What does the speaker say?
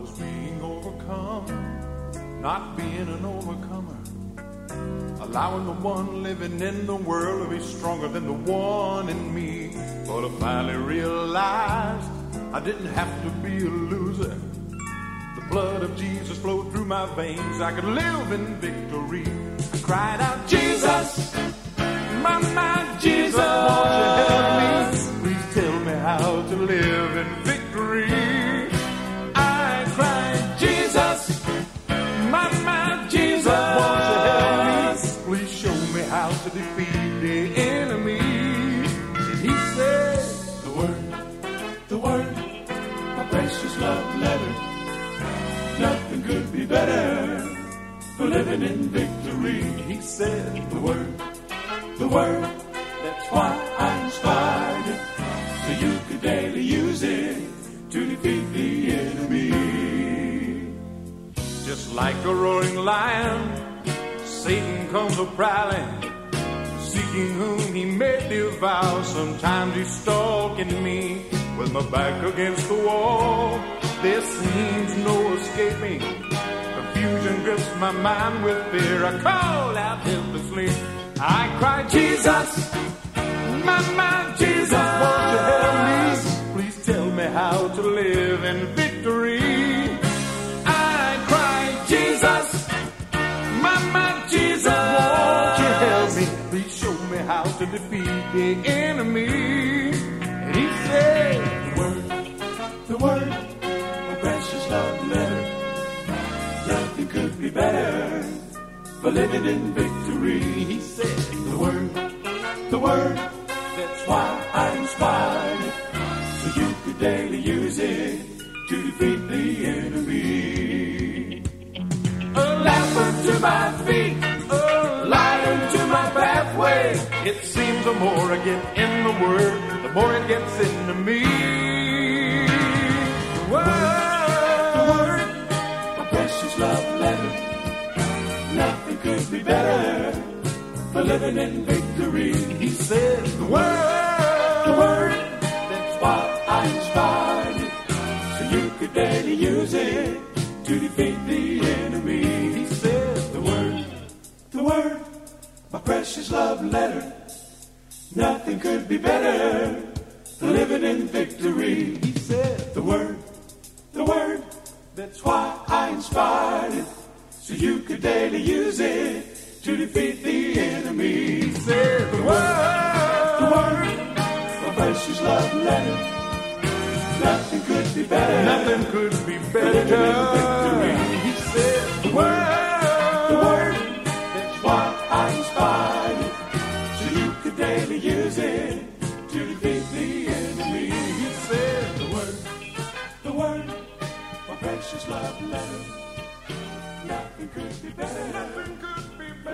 was being overcome, not being an overcomer. Allowing the one living in the world to be stronger than the one in me. But I finally realized I didn't have to be a loser. The blood of Jesus flowed through my veins. I could live in victory. I cried out, Jesus, my, Jesus, won't you help me? Please tell me how to live in victory. love letter. Nothing could be better for living in victory. He said the word, the word. That's why I inspired it. So you could daily use it to defeat the enemy. Just like a roaring lion, Satan comes a prowling seeking whom he may devour. Sometimes he's stalking me with my back against the wall. There seems no escaping. Confusion grips my mind with fear. I call out helplessly. I cry, Jesus, my mind, Jesus, won't you help me? Please tell me how to live in victory. I cry, Jesus, my mind, Jesus, won't you help me? Please show me how to defeat the enemy. He said, The word, the word, a precious love letter. Nothing could be better for living in victory. He said, The word, the word, that's why I inspired. So you could daily use it to defeat the enemy. A lamp unto my feet, a light unto my pathway. It seems the more I get in the word more it gets into me. The word, my precious love letter. Nothing could be better for living in victory. He said, The word, the word, that's what I inspired it. So you could daily use it to defeat the enemy. He said, The word, the word, my precious love letter nothing could be better living in victory. He said, The word, the word, that's why I inspired it, so you could daily use it to defeat the enemy. He said, The, word, word, the word, my precious love letter. Nothing could be better. Nothing could be better. and use it to defeat the enemy. You said the word, the word, my precious love letter. Nothing could be better. Nothing could